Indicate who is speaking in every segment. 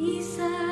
Speaker 1: Bisa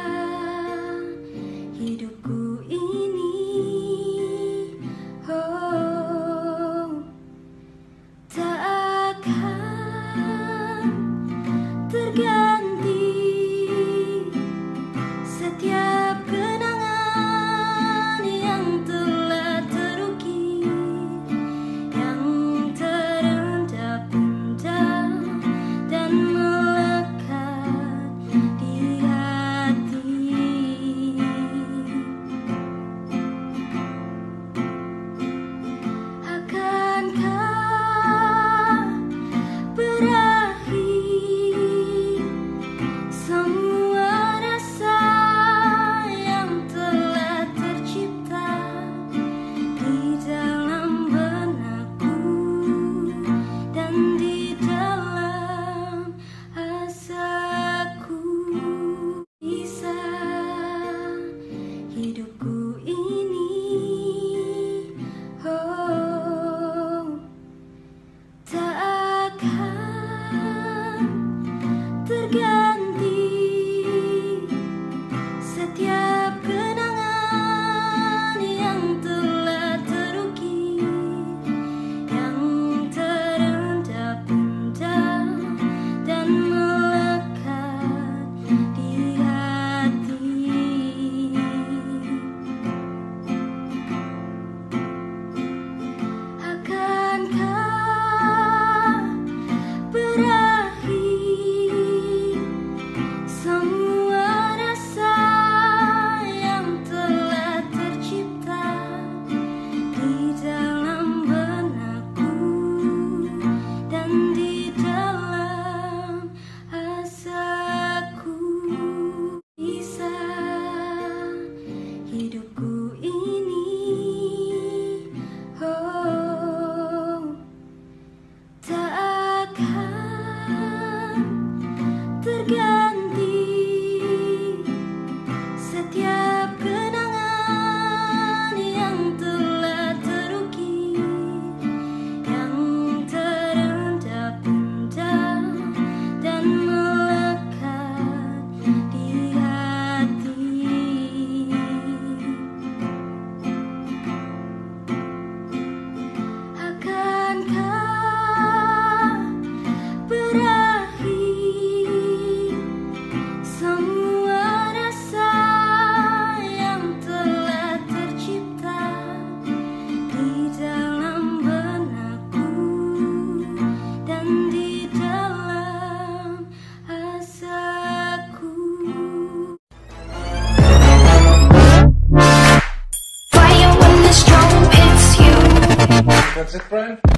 Speaker 1: setiap
Speaker 2: That's it, Brian?